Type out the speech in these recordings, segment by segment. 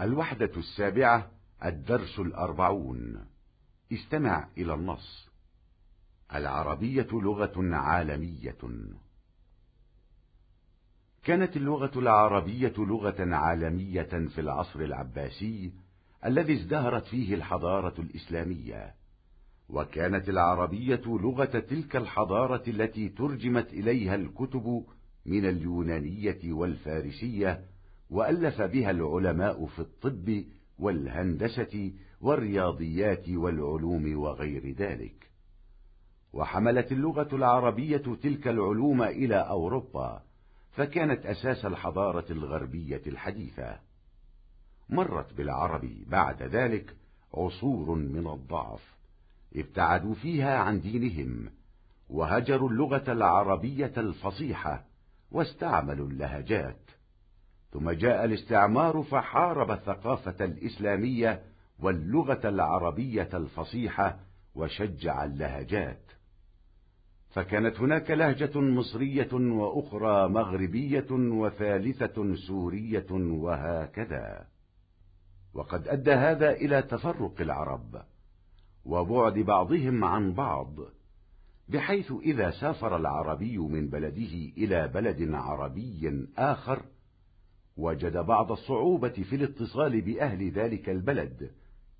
الوحدة السابعة الدرس الأربعون. استمع إلى النص. العربية لغة عالمية. كانت اللغة العربية لغة عالمية في العصر العباسي الذي ازدهرت فيه الحضارة الإسلامية. وكانت العربية لغة تلك الحضارة التي ترجمت إليها الكتب من اليونانية والفارسية وألف بها العلماء في الطب والهندسة والرياضيات والعلوم وغير ذلك. وحملت اللغة العربية تلك العلوم إلى أوروبا فكانت أساس الحضارة الغربية الحديثة. مرت بالعرب بعد ذلك عصور من الضعف ابتعدوا فيها عن دينهم وهجروا اللغة العربية الفصيحة واستعملوا اللهجات. ثم جاء الاستعمار فحارب الثقافة الإسلامية واللغة العربية الفصيحة وشجع اللهجات. فكانت هناك لهجة مصرية وأخرى مغربية وثالثة سورية وهكذا. وقد أدى هذا إلى تفرق العرب وبعد بعضهم عن بعض بحيث إذا سافر العربي من بلده إلى بلد عربي آخر وجد بعض الصعوبة في الاتصال بأهل ذلك البلد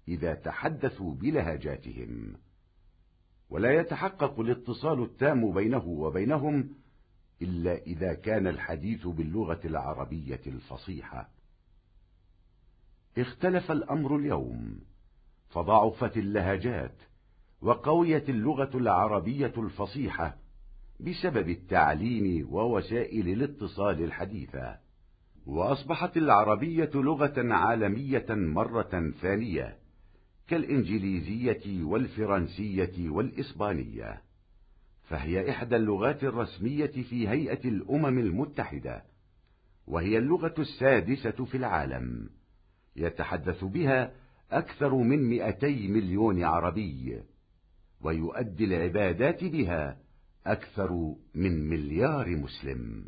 إذا تحدثوا بلهجاتهم. ولا يتحقق الاتصال التام بينه وبينهم إلا إذا كان الحديث باللغة العربية الفصيحة. اختلف الأمر اليوم. فضعفت اللهجات وقويت اللغة العربية الفصيحة بسبب التعليم ووسائل الاتصال الحديثة. وأصبحت العربية لغة عالمية مرة ثانية كالإنجليزية والفرنسية والإسبانية فهي إحدى اللغات الرسمية في هيئة الأمم المتحدة وهي اللغة السادسة في العالم. يتحدث بها أكثر من مئتي مليون عربي ويؤدي العبادات بها أكثر من مليار مسلم.